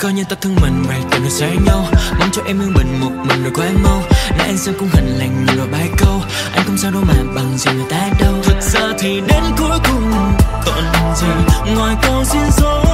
coi như ta thương mình vậy tìm người sẽ nhau. Mong cho em yên bình một mình rồi quen mau. Nãy anh xem cũng hình lành nhiều rồi bài câu. Anh không sao đâu mà bằng gì người ta đâu. Thật ra thì đến cuối cùng, còn gì? Ngoài câu xin dối